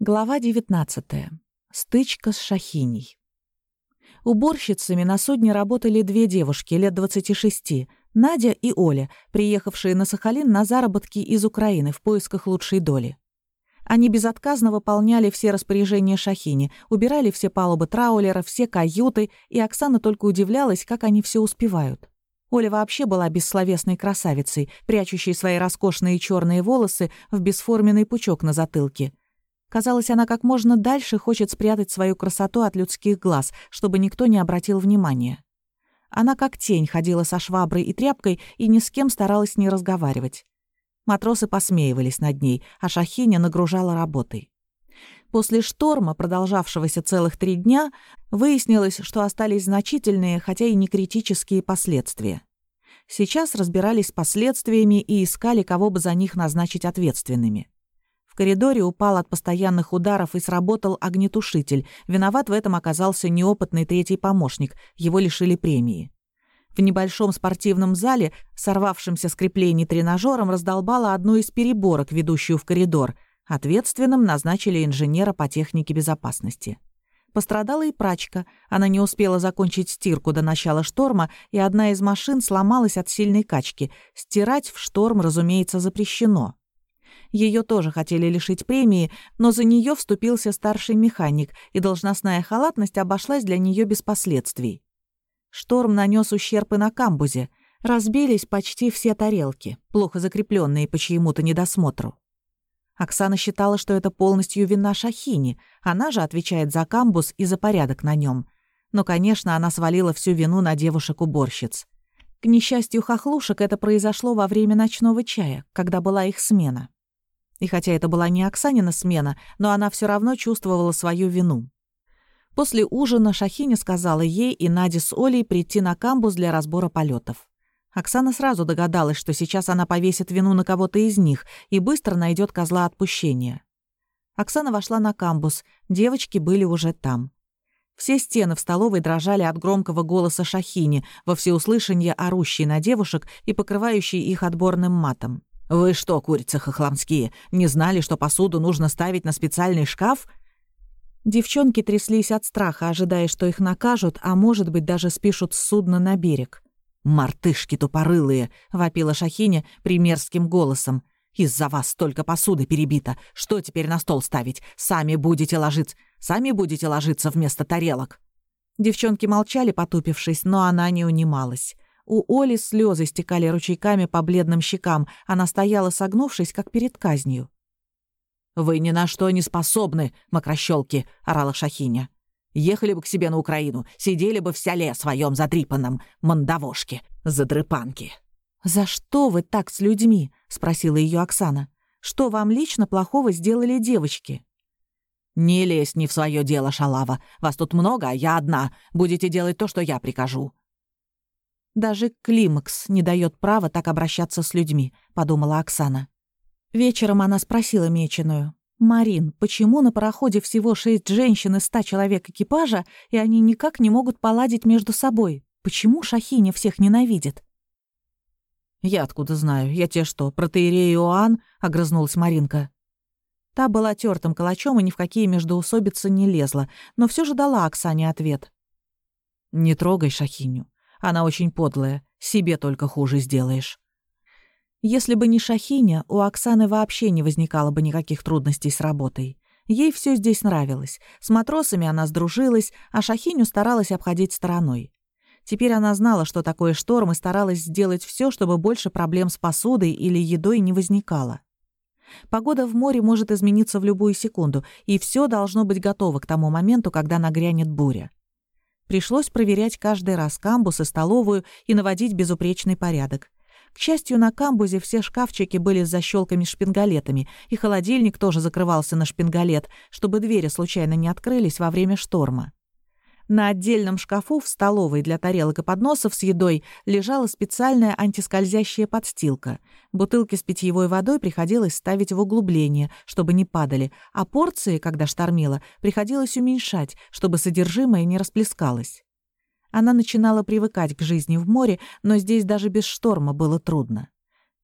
Глава 19. Стычка с Шахиней. Уборщицами на судне работали две девушки лет 26, Надя и Оля, приехавшие на Сахалин на заработки из Украины в поисках лучшей доли. Они безотказно выполняли все распоряжения Шахини, убирали все палубы траулера, все каюты, и Оксана только удивлялась, как они все успевают. Оля вообще была бессловесной красавицей, прячущей свои роскошные черные волосы в бесформенный пучок на затылке — Казалось, она как можно дальше хочет спрятать свою красоту от людских глаз, чтобы никто не обратил внимания. Она как тень ходила со шваброй и тряпкой и ни с кем старалась не разговаривать. Матросы посмеивались над ней, а Шахиня нагружала работой. После шторма, продолжавшегося целых три дня, выяснилось, что остались значительные, хотя и не критические последствия. Сейчас разбирались с последствиями и искали, кого бы за них назначить ответственными коридоре упал от постоянных ударов и сработал огнетушитель. Виноват в этом оказался неопытный третий помощник. Его лишили премии. В небольшом спортивном зале, сорвавшимся с креплений тренажером, раздолбала одну из переборок, ведущую в коридор. Ответственным назначили инженера по технике безопасности. Пострадала и прачка. Она не успела закончить стирку до начала шторма, и одна из машин сломалась от сильной качки. Стирать в шторм, разумеется, запрещено. Ее тоже хотели лишить премии, но за нее вступился старший механик, и должностная халатность обошлась для нее без последствий. Шторм нанес ущерб и на камбузе. Разбились почти все тарелки, плохо закрепленные по чьему-то недосмотру. Оксана считала, что это полностью вина Шахини, она же отвечает за камбуз и за порядок на нем. Но, конечно, она свалила всю вину на девушек-уборщиц. К несчастью хохлушек это произошло во время ночного чая, когда была их смена. И хотя это была не Оксанина смена, но она все равно чувствовала свою вину. После ужина Шахиня сказала ей и Наде с Олей прийти на камбус для разбора полетов. Оксана сразу догадалась, что сейчас она повесит вину на кого-то из них и быстро найдет козла отпущения. Оксана вошла на камбус, девочки были уже там. Все стены в столовой дрожали от громкого голоса Шахини, во всеуслышание орущей на девушек и покрывающей их отборным матом. «Вы что, курицы хохламские, не знали, что посуду нужно ставить на специальный шкаф?» Девчонки тряслись от страха, ожидая, что их накажут, а может быть, даже спишут с судна на берег. «Мартышки тупорылые!» — вопила Шахиня примерским голосом. «Из-за вас столько посуды перебито. Что теперь на стол ставить? Сами будете ложиться. Сами будете ложиться вместо тарелок». Девчонки молчали, потупившись, но она не унималась. У Оли слезы стекали ручейками по бледным щекам. Она стояла, согнувшись, как перед казнью. «Вы ни на что не способны, мокрощелки!» — орала Шахиня. «Ехали бы к себе на Украину, сидели бы в селе своем задрипанном, мандавошки, задрыпанки». «За что вы так с людьми?» — спросила ее Оксана. «Что вам лично плохого сделали девочки?» «Не лезь не в свое дело, шалава. Вас тут много, а я одна. Будете делать то, что я прикажу. Даже климакс не дает права так обращаться с людьми, подумала Оксана. Вечером она спросила Меченую. «Марин, почему на пароходе всего шесть женщин и ста человек экипажа, и они никак не могут поладить между собой? Почему Шахиня всех ненавидит?» «Я откуда знаю? Я те что, протеерей Иоанн?» — огрызнулась Маринка. Та была тертым калачом и ни в какие междоусобицы не лезла, но все же дала Оксане ответ. «Не трогай Шахиню. Она очень подлая, себе только хуже сделаешь. Если бы не Шахиня, у Оксаны вообще не возникало бы никаких трудностей с работой. Ей все здесь нравилось. С матросами она сдружилась, а Шахиню старалась обходить стороной. Теперь она знала, что такое шторм, и старалась сделать все, чтобы больше проблем с посудой или едой не возникало. Погода в море может измениться в любую секунду, и все должно быть готово к тому моменту, когда нагрянет буря. Пришлось проверять каждый раз камбус и столовую и наводить безупречный порядок. К счастью, на камбузе все шкафчики были с защелками-шпингалетами, и холодильник тоже закрывался на шпингалет, чтобы двери случайно не открылись во время шторма. На отдельном шкафу в столовой для тарелок и подносов с едой лежала специальная антискользящая подстилка. Бутылки с питьевой водой приходилось ставить в углубление, чтобы не падали, а порции, когда штормило, приходилось уменьшать, чтобы содержимое не расплескалось. Она начинала привыкать к жизни в море, но здесь даже без шторма было трудно.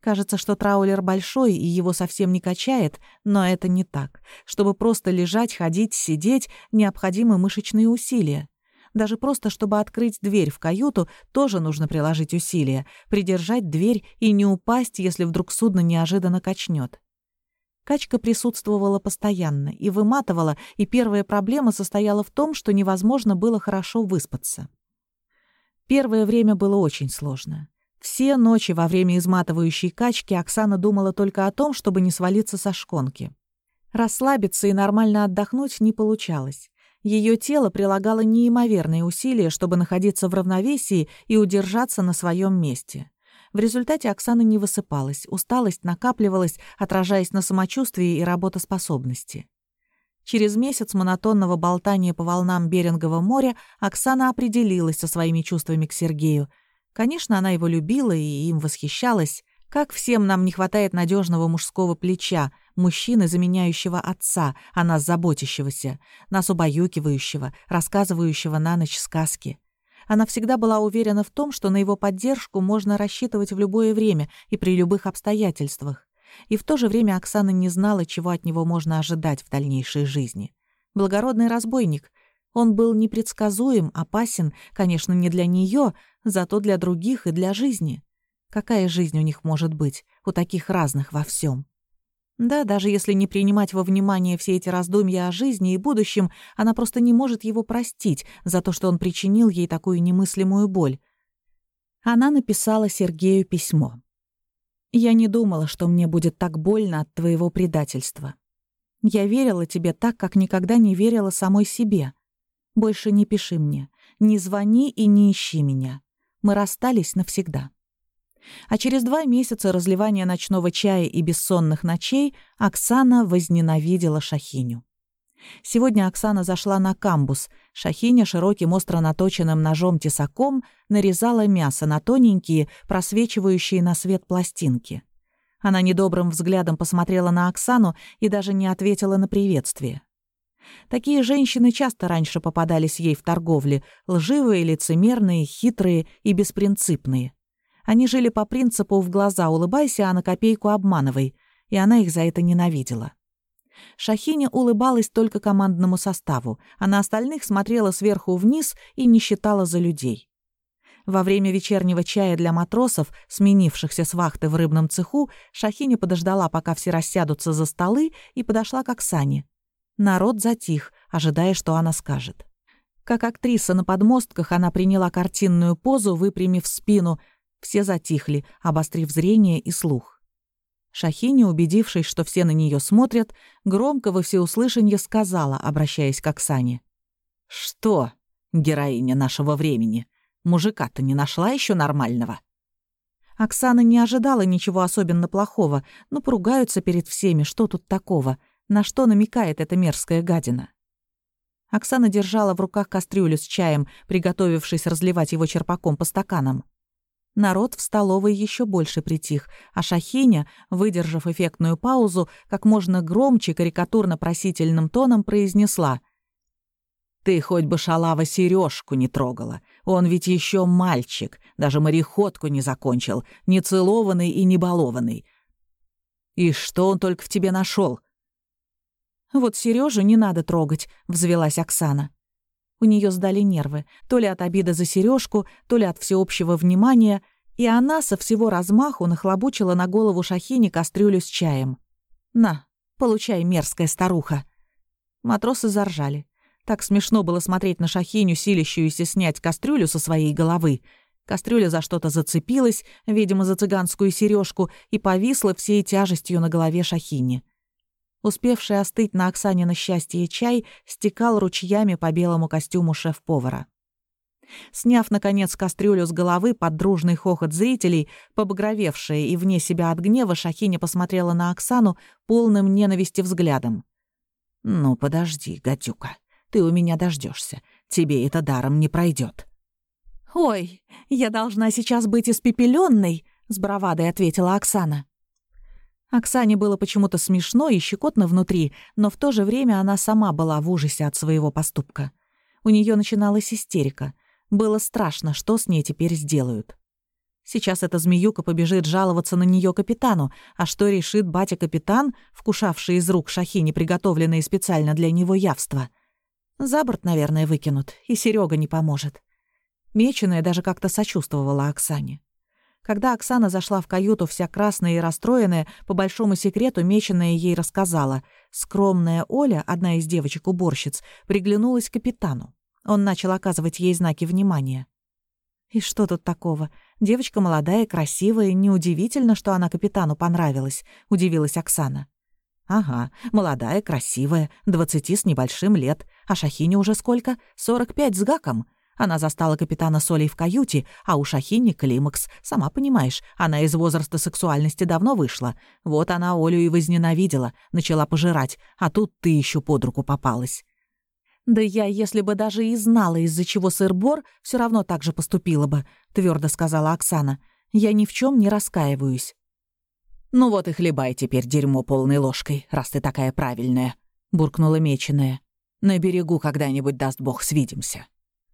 Кажется, что траулер большой и его совсем не качает, но это не так. Чтобы просто лежать, ходить, сидеть, необходимы мышечные усилия. Даже просто, чтобы открыть дверь в каюту, тоже нужно приложить усилия, придержать дверь и не упасть, если вдруг судно неожиданно качнет. Качка присутствовала постоянно и выматывала, и первая проблема состояла в том, что невозможно было хорошо выспаться. Первое время было очень сложно. Все ночи во время изматывающей качки Оксана думала только о том, чтобы не свалиться со шконки. Расслабиться и нормально отдохнуть не получалось. Ее тело прилагало неимоверные усилия, чтобы находиться в равновесии и удержаться на своем месте. В результате Оксана не высыпалась, усталость накапливалась, отражаясь на самочувствии и работоспособности. Через месяц монотонного болтания по волнам Берингового моря Оксана определилась со своими чувствами к Сергею — Конечно, она его любила и им восхищалась. Как всем нам не хватает надежного мужского плеча, мужчины, заменяющего отца, о нас заботящегося, нас убаюкивающего, рассказывающего на ночь сказки. Она всегда была уверена в том, что на его поддержку можно рассчитывать в любое время и при любых обстоятельствах. И в то же время Оксана не знала, чего от него можно ожидать в дальнейшей жизни. Благородный разбойник. Он был непредсказуем, опасен, конечно, не для нее, зато для других и для жизни. Какая жизнь у них может быть, у таких разных во всем? Да, даже если не принимать во внимание все эти раздумья о жизни и будущем, она просто не может его простить за то, что он причинил ей такую немыслимую боль. Она написала Сергею письмо. «Я не думала, что мне будет так больно от твоего предательства. Я верила тебе так, как никогда не верила самой себе. Больше не пиши мне, не звони и не ищи меня мы расстались навсегда. А через два месяца разливания ночного чая и бессонных ночей Оксана возненавидела Шахиню. Сегодня Оксана зашла на камбус. Шахиня широким остро наточенным ножом-тесаком нарезала мясо на тоненькие, просвечивающие на свет пластинки. Она недобрым взглядом посмотрела на Оксану и даже не ответила на приветствие. Такие женщины часто раньше попадались ей в торговле, лживые, лицемерные, хитрые и беспринципные. Они жили по принципу «в глаза улыбайся, а на копейку обманывай», и она их за это ненавидела. Шахиня улыбалась только командному составу, а на остальных смотрела сверху вниз и не считала за людей. Во время вечернего чая для матросов, сменившихся с вахты в рыбном цеху, Шахиня подождала, пока все рассядутся за столы, и подошла к Оксане. Народ затих, ожидая, что она скажет. Как актриса на подмостках, она приняла картинную позу, выпрямив спину. Все затихли, обострив зрение и слух. Шахиня, убедившись, что все на нее смотрят, громко во всеуслышание сказала, обращаясь к Оксане. «Что, героиня нашего времени, мужика-то не нашла еще нормального?» Оксана не ожидала ничего особенно плохого, но поругаются перед всеми, что тут такого — на что намекает эта мерзкая гадина? Оксана держала в руках кастрюлю с чаем, приготовившись разливать его черпаком по стаканам. Народ в столовой еще больше притих, а Шахиня, выдержав эффектную паузу, как можно громче карикатурно-просительным тоном произнесла. «Ты хоть бы шалава сережку не трогала. Он ведь еще мальчик, даже мореходку не закончил, не целованный и не балованный. И что он только в тебе нашел? «Вот Сережу не надо трогать», — взвелась Оксана. У нее сдали нервы, то ли от обиды за сережку, то ли от всеобщего внимания, и она со всего размаху нахлобучила на голову Шахини кастрюлю с чаем. «На, получай, мерзкая старуха!» Матросы заржали. Так смешно было смотреть на Шахиню, силищуюся снять кастрюлю со своей головы. Кастрюля за что-то зацепилась, видимо, за цыганскую сережку, и повисла всей тяжестью на голове Шахини. Успевший остыть на Оксане на счастье чай стекал ручьями по белому костюму шеф-повара. Сняв, наконец, кастрюлю с головы под дружный хохот зрителей, побагровевшая и вне себя от гнева, Шахиня посмотрела на Оксану полным ненависти взглядом. «Ну, подожди, гадюка, ты у меня дождешься. Тебе это даром не пройдет. «Ой, я должна сейчас быть испепеленной, с бравадой ответила Оксана. Оксане было почему-то смешно и щекотно внутри, но в то же время она сама была в ужасе от своего поступка. У нее начиналась истерика. Было страшно, что с ней теперь сделают. Сейчас эта змеюка побежит жаловаться на нее капитану, а что решит батя-капитан, вкушавший из рук шахи приготовленные специально для него явства? За борт, наверное, выкинут, и Серега не поможет. Меченая даже как-то сочувствовала Оксане. Когда Оксана зашла в каюту вся красная и расстроенная, по большому секрету Меченая ей рассказала. Скромная Оля, одна из девочек-уборщиц, приглянулась капитану. Он начал оказывать ей знаки внимания. И что тут такого? Девочка молодая, красивая, неудивительно, что она капитану понравилась, удивилась Оксана. Ага, молодая, красивая, двадцати с небольшим лет. А Шахине уже сколько? Сорок пять с гаком. Она застала капитана Солей в каюте, а у Шахини климакс. Сама понимаешь, она из возраста сексуальности давно вышла. Вот она Олю и возненавидела, начала пожирать, а тут ты еще под руку попалась. «Да я, если бы даже и знала, из-за чего сыр-бор, все равно так же поступила бы», — твердо сказала Оксана. «Я ни в чем не раскаиваюсь». «Ну вот и хлебай теперь дерьмо полной ложкой, раз ты такая правильная», — буркнула меченая. «На берегу когда-нибудь, даст бог, свидимся».